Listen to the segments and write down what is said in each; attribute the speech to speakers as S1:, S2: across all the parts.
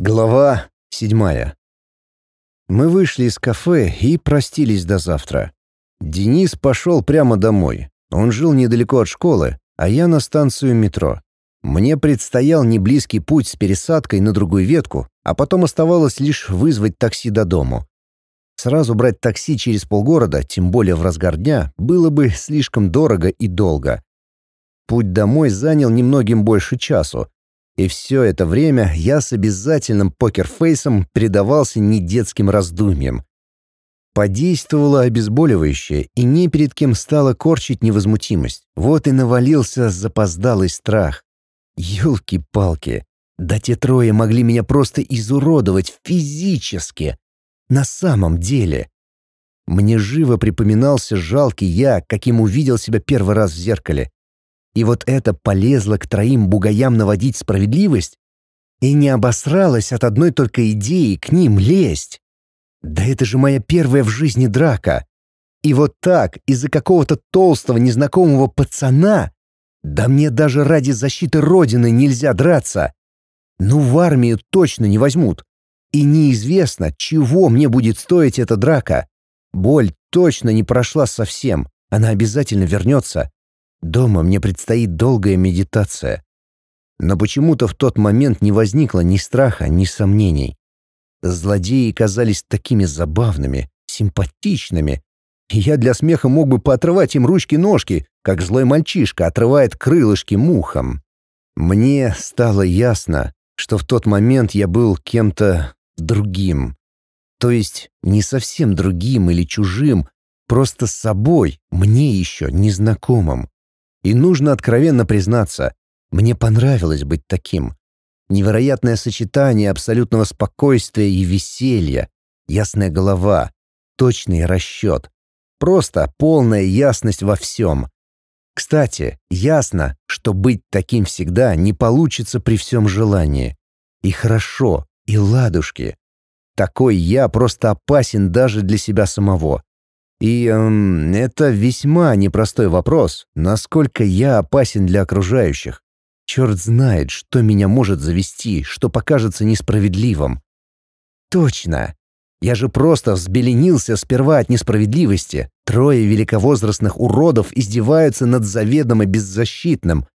S1: Глава седьмая. Мы вышли из кафе и простились до завтра. Денис пошел прямо домой. Он жил недалеко от школы, а я на станцию метро. Мне предстоял неблизкий путь с пересадкой на другую ветку, а потом оставалось лишь вызвать такси до дому. Сразу брать такси через полгорода, тем более в разгар дня, было бы слишком дорого и долго. Путь домой занял немногим больше часу, и все это время я с обязательным покерфейсом предавался недетским раздумьям. Подействовало обезболивающее, и не перед кем стало корчить невозмутимость. Вот и навалился запоздалый страх. Ёлки-палки, да те трое могли меня просто изуродовать физически. На самом деле. Мне живо припоминался жалкий я, каким увидел себя первый раз в зеркале. И вот это полезло к троим бугаям наводить справедливость и не обосралась от одной только идеи к ним лезть. Да это же моя первая в жизни драка. И вот так, из-за какого-то толстого незнакомого пацана, да мне даже ради защиты Родины нельзя драться. Ну, в армию точно не возьмут. И неизвестно, чего мне будет стоить эта драка. Боль точно не прошла совсем, она обязательно вернется. Дома мне предстоит долгая медитация. Но почему-то в тот момент не возникло ни страха, ни сомнений. Злодеи казались такими забавными, симпатичными. я для смеха мог бы поотрывать им ручки-ножки, как злой мальчишка отрывает крылышки мухам. Мне стало ясно, что в тот момент я был кем-то другим. То есть не совсем другим или чужим, просто собой, мне еще незнакомым. И нужно откровенно признаться, мне понравилось быть таким. Невероятное сочетание абсолютного спокойствия и веселья, ясная голова, точный расчет. Просто полная ясность во всем. Кстати, ясно, что быть таким всегда не получится при всем желании. И хорошо, и ладушки. Такой я просто опасен даже для себя самого. И эм, это весьма непростой вопрос, насколько я опасен для окружающих. Черт знает, что меня может завести, что покажется несправедливым. Точно. Я же просто взбеленился сперва от несправедливости. Трое великовозрастных уродов издеваются над заведомо беззащитным.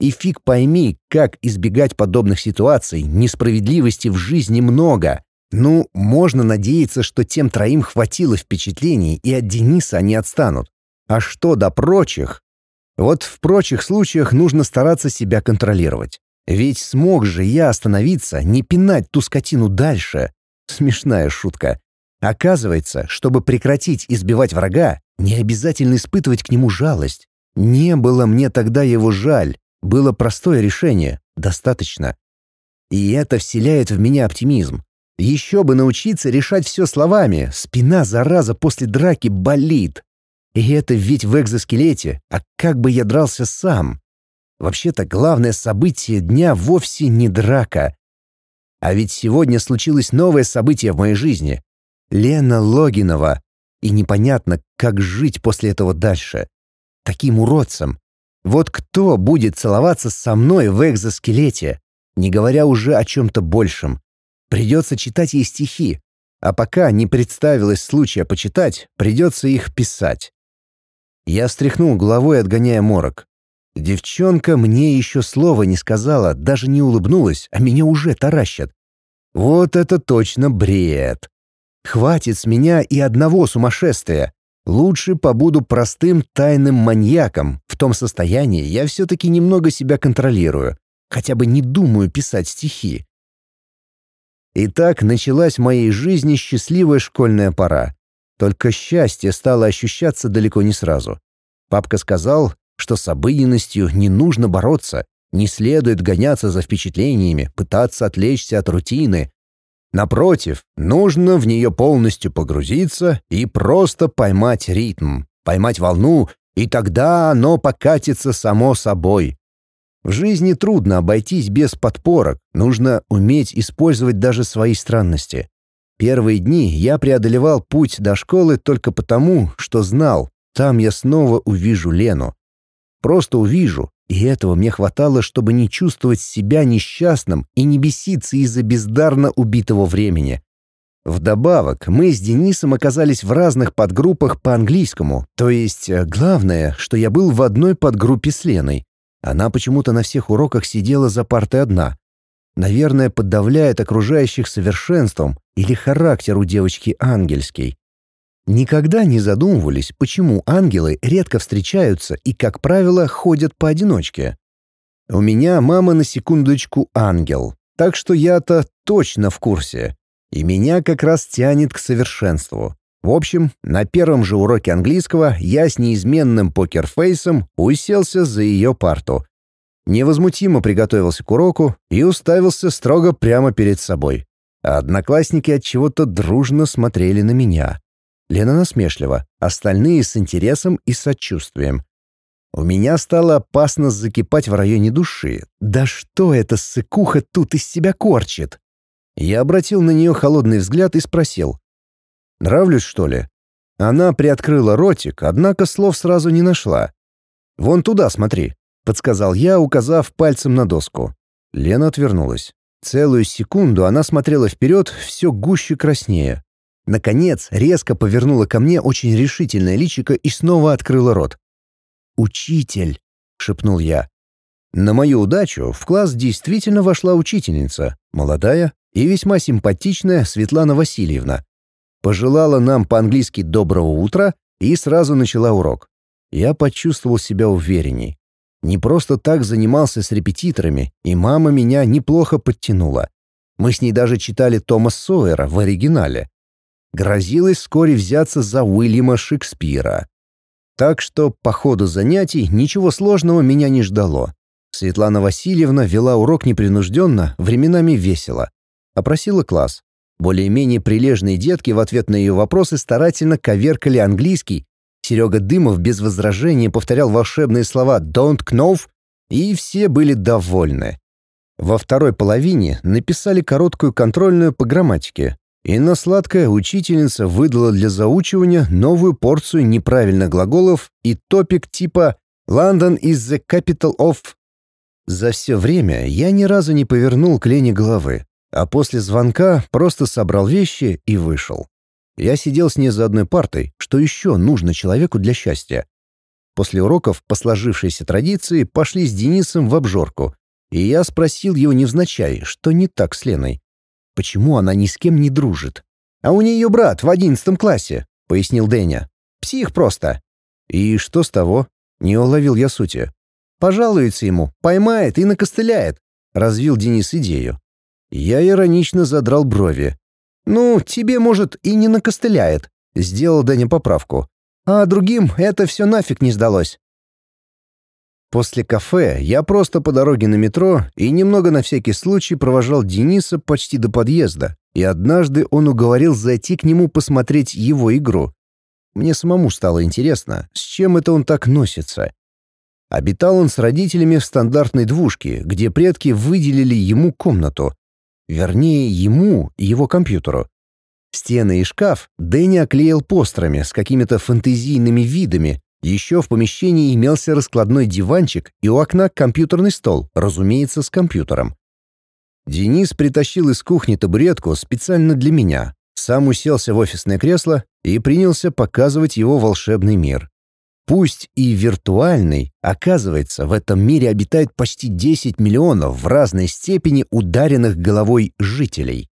S1: И фиг пойми, как избегать подобных ситуаций, несправедливости в жизни много. Ну, можно надеяться, что тем троим хватило впечатлений, и от Дениса они отстанут. А что до прочих? Вот в прочих случаях нужно стараться себя контролировать. Ведь смог же я остановиться, не пинать ту скотину дальше. Смешная шутка. Оказывается, чтобы прекратить избивать врага, не обязательно испытывать к нему жалость. Не было мне тогда его жаль. Было простое решение. Достаточно. И это вселяет в меня оптимизм. Еще бы научиться решать все словами. Спина, зараза, после драки болит. И это ведь в экзоскелете. А как бы я дрался сам? Вообще-то главное событие дня вовсе не драка. А ведь сегодня случилось новое событие в моей жизни. Лена Логинова. И непонятно, как жить после этого дальше. Таким уродцем. Вот кто будет целоваться со мной в экзоскелете, не говоря уже о чем-то большем. Придется читать ей стихи, а пока не представилось случая почитать, придется их писать. Я встряхнул головой, отгоняя морок. Девчонка мне еще слова не сказала, даже не улыбнулась, а меня уже таращат. Вот это точно бред. Хватит с меня и одного сумасшествия. Лучше побуду простым тайным маньяком. В том состоянии я все-таки немного себя контролирую. Хотя бы не думаю писать стихи. И так началась в моей жизни счастливая школьная пора. Только счастье стало ощущаться далеко не сразу. Папка сказал, что с обыденностью не нужно бороться, не следует гоняться за впечатлениями, пытаться отвлечься от рутины. Напротив, нужно в нее полностью погрузиться и просто поймать ритм, поймать волну, и тогда оно покатится само собой. В жизни трудно обойтись без подпорок, нужно уметь использовать даже свои странности. Первые дни я преодолевал путь до школы только потому, что знал, там я снова увижу Лену. Просто увижу, И этого мне хватало, чтобы не чувствовать себя несчастным и не беситься из-за бездарно убитого времени. Вдобавок, мы с Денисом оказались в разных подгруппах по английскому, то есть э, главное, что я был в одной подгруппе с Леной. Она почему-то на всех уроках сидела за партой одна. Наверное, подавляет окружающих совершенством или характер у девочки ангельский. Никогда не задумывались, почему ангелы редко встречаются и, как правило, ходят поодиночке. У меня мама на секундочку ангел, так что я-то точно в курсе. И меня как раз тянет к совершенству. В общем, на первом же уроке английского я с неизменным покерфейсом уселся за ее парту. Невозмутимо приготовился к уроку и уставился строго прямо перед собой. А одноклассники от чего-то дружно смотрели на меня. Лена насмешливо, остальные с интересом и сочувствием. У меня стало опасно закипать в районе души. Да что эта сыкуха тут из себя корчит? Я обратил на нее холодный взгляд и спросил. «Нравлюсь, что ли?» Она приоткрыла ротик, однако слов сразу не нашла. «Вон туда смотри», — подсказал я, указав пальцем на доску. Лена отвернулась. Целую секунду она смотрела вперед, все гуще краснее. Наконец, резко повернула ко мне очень решительное личико и снова открыла рот. «Учитель», — шепнул я. На мою удачу в класс действительно вошла учительница, молодая, и весьма симпатичная Светлана Васильевна. Пожелала нам по-английски «доброго утра» и сразу начала урок. Я почувствовал себя уверенней. Не просто так занимался с репетиторами, и мама меня неплохо подтянула. Мы с ней даже читали Тома Сойера в оригинале. Грозилось вскоре взяться за Уильяма Шекспира. Так что по ходу занятий ничего сложного меня не ждало. Светлана Васильевна вела урок непринужденно, временами весело. Опросила класс. Более-менее прилежные детки в ответ на ее вопросы старательно коверкали английский. Серега Дымов без возражения повторял волшебные слова «don't know», и все были довольны. Во второй половине написали короткую контрольную по грамматике. Инна Сладкая, учительница, выдала для заучивания новую порцию неправильных глаголов и топик типа «London is the capital of...» За все время я ни разу не повернул к Лене головы а после звонка просто собрал вещи и вышел. Я сидел с ней за одной партой, что еще нужно человеку для счастья. После уроков, по сложившейся традиции, пошли с Денисом в обжорку, и я спросил его невзначай, что не так с Леной. Почему она ни с кем не дружит? «А у нее брат в одиннадцатом классе», — пояснил Дэня. «Псих просто». «И что с того?» — не уловил я сути. «Пожалуется ему, поймает и накостыляет», — развил Денис идею. Я иронично задрал брови. «Ну, тебе, может, и не накостыляет», — сделал Дэнни поправку. «А другим это все нафиг не сдалось». После кафе я просто по дороге на метро и немного на всякий случай провожал Дениса почти до подъезда, и однажды он уговорил зайти к нему посмотреть его игру. Мне самому стало интересно, с чем это он так носится. Обитал он с родителями в стандартной двушке, где предки выделили ему комнату. Вернее, ему и его компьютеру. Стены и шкаф Дэнни оклеил постерами с какими-то фантазийными видами. Еще в помещении имелся раскладной диванчик и у окна компьютерный стол, разумеется, с компьютером. Денис притащил из кухни табуретку специально для меня, сам уселся в офисное кресло и принялся показывать его волшебный мир. Пусть и виртуальный, оказывается, в этом мире обитает почти 10 миллионов в разной степени ударенных головой жителей.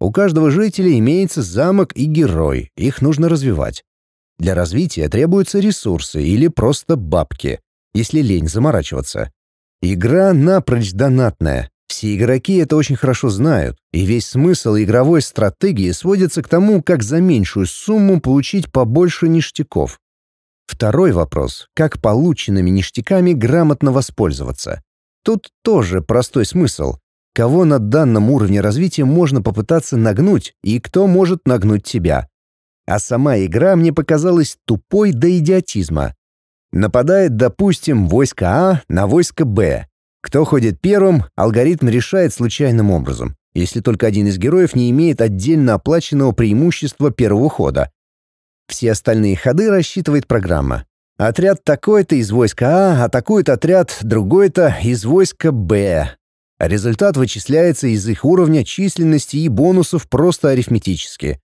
S1: У каждого жителя имеется замок и герой, их нужно развивать. Для развития требуются ресурсы или просто бабки, если лень заморачиваться. Игра напрочь донатная. Все игроки это очень хорошо знают, и весь смысл игровой стратегии сводится к тому, как за меньшую сумму получить побольше ништяков. Второй вопрос — как полученными ништяками грамотно воспользоваться. Тут тоже простой смысл. Кого на данном уровне развития можно попытаться нагнуть и кто может нагнуть тебя. А сама игра мне показалась тупой до идиотизма. Нападает, допустим, войско А на войско Б. Кто ходит первым, алгоритм решает случайным образом, если только один из героев не имеет отдельно оплаченного преимущества первого хода, все остальные ходы рассчитывает программа. Отряд такой-то из войска А атакует отряд другой-то из войска Б. результат вычисляется из их уровня численности и бонусов просто арифметически.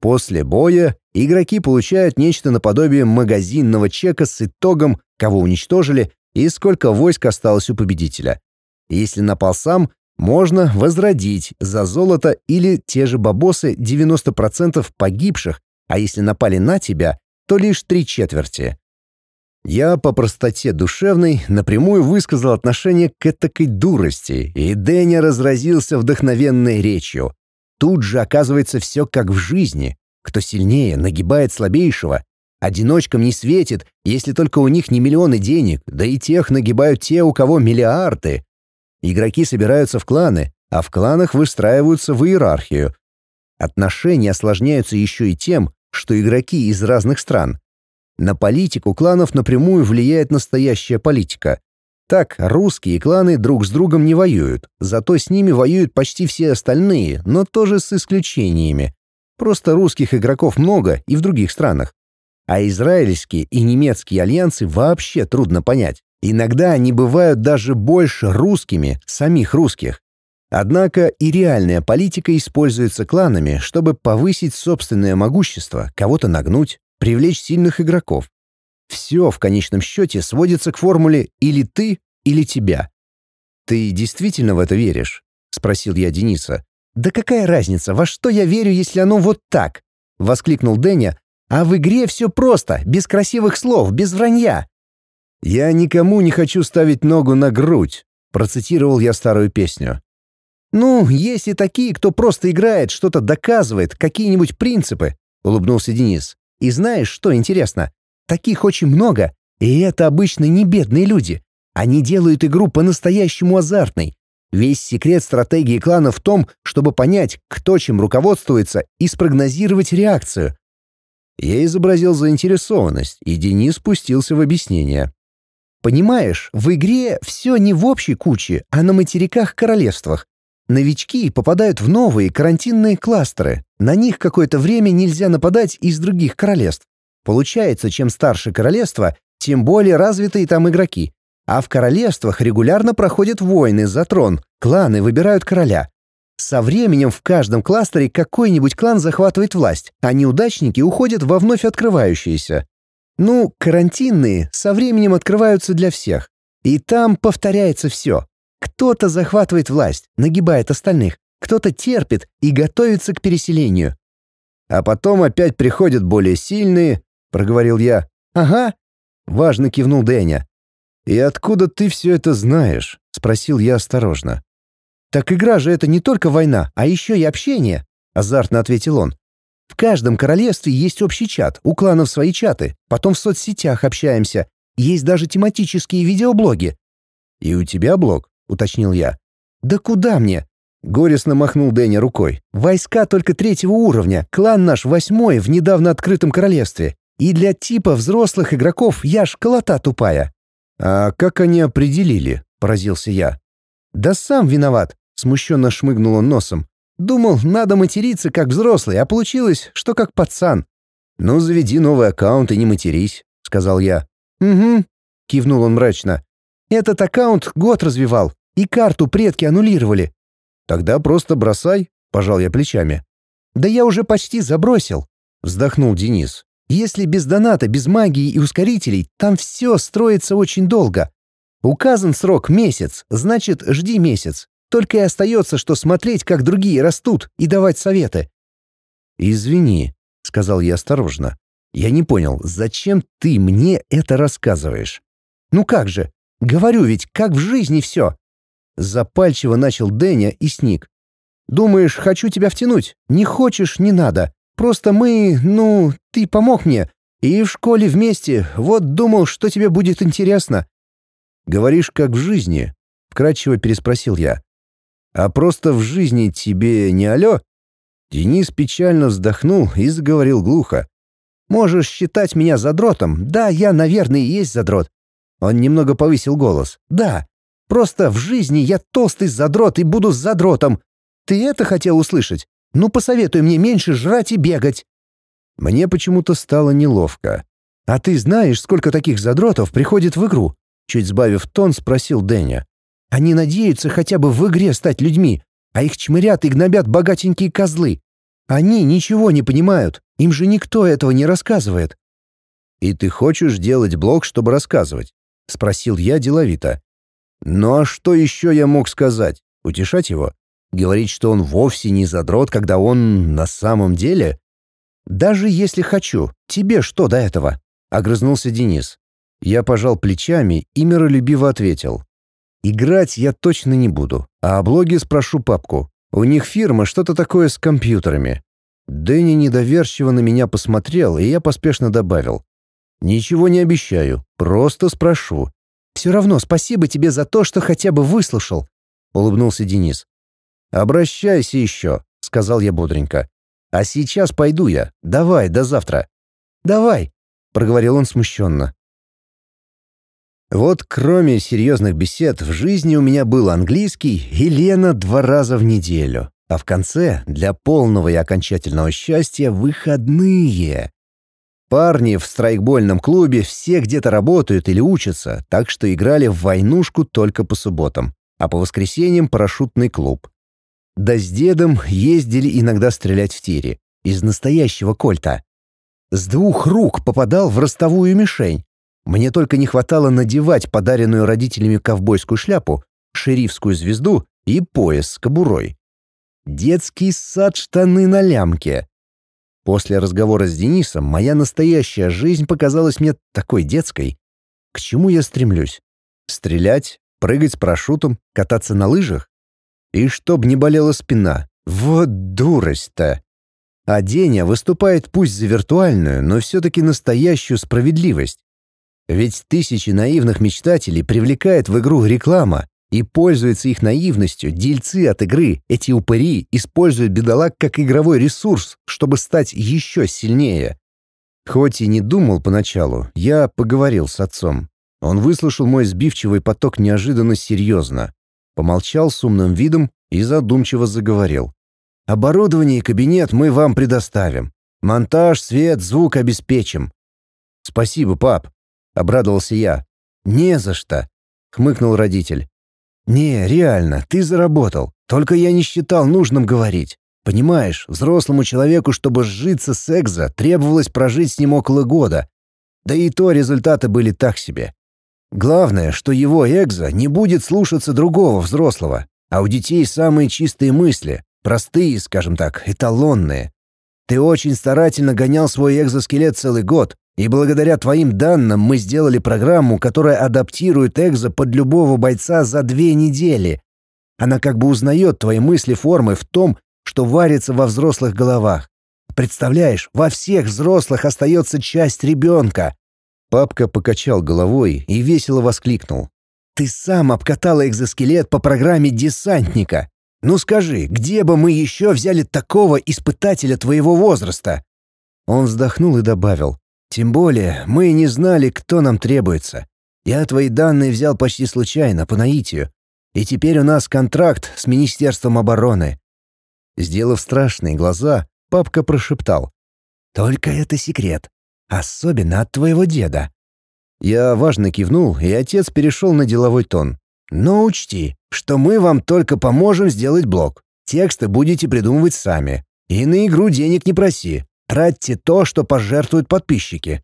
S1: После боя игроки получают нечто наподобие магазинного чека с итогом, кого уничтожили и сколько войск осталось у победителя. Если напал сам, можно возродить за золото или те же бабосы 90% погибших, а если напали на тебя, то лишь три четверти. Я по простоте душевной напрямую высказал отношение к этакой дурости, и Дэнни разразился вдохновенной речью. Тут же оказывается все как в жизни. Кто сильнее, нагибает слабейшего. Одиночкам не светит, если только у них не миллионы денег, да и тех нагибают те, у кого миллиарды. Игроки собираются в кланы, а в кланах выстраиваются в иерархию. Отношения осложняются еще и тем, что игроки из разных стран. На политику кланов напрямую влияет настоящая политика. Так, русские кланы друг с другом не воюют, зато с ними воюют почти все остальные, но тоже с исключениями. Просто русских игроков много и в других странах. А израильские и немецкие альянсы вообще трудно понять. Иногда они бывают даже больше русскими, самих русских. Однако и реальная политика используется кланами, чтобы повысить собственное могущество, кого-то нагнуть, привлечь сильных игроков. Все в конечном счете сводится к формуле «или ты, или тебя». «Ты действительно в это веришь?» — спросил я Дениса. «Да какая разница, во что я верю, если оно вот так?» — воскликнул Дэнни. «А в игре все просто, без красивых слов, без вранья». «Я никому не хочу ставить ногу на грудь», — процитировал я старую песню. «Ну, есть и такие, кто просто играет, что-то доказывает, какие-нибудь принципы», — улыбнулся Денис. «И знаешь, что интересно? Таких очень много, и это обычно не бедные люди. Они делают игру по-настоящему азартной. Весь секрет стратегии клана в том, чтобы понять, кто чем руководствуется, и спрогнозировать реакцию». Я изобразил заинтересованность, и Денис спустился в объяснение. Понимаешь, в игре все не в общей куче, а на материках-королевствах. Новички попадают в новые карантинные кластеры. На них какое-то время нельзя нападать из других королевств. Получается, чем старше королевство, тем более развитые там игроки. А в королевствах регулярно проходят войны за трон, кланы выбирают короля. Со временем в каждом кластере какой-нибудь клан захватывает власть, а неудачники уходят во вновь открывающиеся. Ну, карантинные со временем открываются для всех. И там повторяется все. Кто-то захватывает власть, нагибает остальных, кто-то терпит и готовится к переселению. А потом опять приходят более сильные, проговорил я. Ага, важно кивнул Дэня. И откуда ты все это знаешь? спросил я осторожно. Так игра же это не только война, а еще и общение, азартно ответил он. В каждом королевстве есть общий чат, у кланов свои чаты, потом в соцсетях общаемся, есть даже тематические видеоблоги. «И у тебя блог?» — уточнил я. «Да куда мне?» — горестно махнул Дэнни рукой. «Войска только третьего уровня, клан наш восьмой в недавно открытом королевстве. И для типа взрослых игроков я школота тупая». «А как они определили?» — поразился я. «Да сам виноват», — смущенно шмыгнул он носом. Думал, надо материться как взрослый, а получилось, что как пацан. «Ну, заведи новый аккаунт и не матерись», — сказал я. «Угу», — кивнул он мрачно. «Этот аккаунт год развивал, и карту предки аннулировали». «Тогда просто бросай», — пожал я плечами. «Да я уже почти забросил», — вздохнул Денис. «Если без доната, без магии и ускорителей, там все строится очень долго. Указан срок месяц, значит, жди месяц. Только и остается, что смотреть, как другие растут, и давать советы. «Извини», — сказал я осторожно. «Я не понял, зачем ты мне это рассказываешь?» «Ну как же? Говорю ведь, как в жизни все!» Запальчиво начал Дэня и сник. «Думаешь, хочу тебя втянуть? Не хочешь — не надо. Просто мы, ну, ты помог мне. И в школе вместе. Вот думал, что тебе будет интересно». «Говоришь, как в жизни?» — вкратчиво переспросил я. А просто в жизни тебе не алё?» Денис печально вздохнул и заговорил глухо. «Можешь считать меня задротом. Да, я, наверное, и есть задрот». Он немного повысил голос. «Да, просто в жизни я толстый задрот и буду с задротом. Ты это хотел услышать? Ну, посоветуй мне меньше жрать и бегать». Мне почему-то стало неловко. «А ты знаешь, сколько таких задротов приходит в игру?» Чуть сбавив тон, спросил Дэня. «Они надеются хотя бы в игре стать людьми, а их чмырят и гнобят богатенькие козлы. Они ничего не понимают, им же никто этого не рассказывает». «И ты хочешь делать блог, чтобы рассказывать?» — спросил я деловито. «Ну а что еще я мог сказать? Утешать его? Говорить, что он вовсе не задрот, когда он на самом деле?» «Даже если хочу, тебе что до этого?» — огрызнулся Денис. Я пожал плечами и миролюбиво ответил. «Играть я точно не буду, а о блоге спрошу папку. У них фирма что-то такое с компьютерами». Дэнни недоверчиво на меня посмотрел, и я поспешно добавил. «Ничего не обещаю, просто спрошу». «Все равно спасибо тебе за то, что хотя бы выслушал», — улыбнулся Денис. «Обращайся еще», — сказал я бодренько. «А сейчас пойду я. Давай, до завтра». «Давай», — проговорил он смущенно. Вот кроме серьезных бесед в жизни у меня был английский и Лена два раза в неделю, а в конце, для полного и окончательного счастья, выходные. Парни в страйкбольном клубе все где-то работают или учатся, так что играли в войнушку только по субботам, а по воскресеньям парашютный клуб. Да с дедом ездили иногда стрелять в тире, из настоящего кольта. С двух рук попадал в ростовую мишень. Мне только не хватало надевать подаренную родителями ковбойскую шляпу, шерифскую звезду и пояс с кобурой. Детский сад штаны на лямке. После разговора с Денисом моя настоящая жизнь показалась мне такой детской. К чему я стремлюсь? Стрелять, прыгать с парашютом, кататься на лыжах? И чтоб не болела спина. Вот дурость-то! А Деня выступает пусть за виртуальную, но все-таки настоящую справедливость. Ведь тысячи наивных мечтателей привлекает в игру реклама, и пользуются их наивностью дельцы от игры, эти упыри используют бедолаг как игровой ресурс, чтобы стать еще сильнее. Хоть и не думал поначалу, я поговорил с отцом. Он выслушал мой сбивчивый поток неожиданно серьезно. Помолчал с умным видом и задумчиво заговорил. Оборудование и кабинет мы вам предоставим. Монтаж, свет, звук обеспечим. Спасибо, пап, обрадовался я. Не за что, хмыкнул родитель. Не, реально, ты заработал. Только я не считал нужным говорить. Понимаешь, взрослому человеку, чтобы сжиться с экзо, требовалось прожить с ним около года. Да и то результаты были так себе. Главное, что его экзо не будет слушаться другого взрослого, а у детей самые чистые мысли, Простые, скажем так, эталонные. Ты очень старательно гонял свой экзоскелет целый год, и благодаря твоим данным мы сделали программу, которая адаптирует экзо под любого бойца за две недели. Она как бы узнает твои мысли формы в том, что варится во взрослых головах. Представляешь, во всех взрослых остается часть ребенка. Папка покачал головой и весело воскликнул. Ты сам обкатал экзоскелет по программе десантника. Ну скажи, где бы мы еще взяли такого испытателя твоего возраста?» Он вздохнул и добавил. «Тем более, мы не знали, кто нам требуется. Я твои данные взял почти случайно, по наитию. И теперь у нас контракт с Министерством обороны». Сделав страшные глаза, папка прошептал. «Только это секрет. Особенно от твоего деда». Я важно кивнул, и отец перешел на деловой тон. Но учти, что мы вам только поможем сделать блог. Тексты будете придумывать сами. И на игру денег не проси. Тратьте то, что пожертвуют подписчики.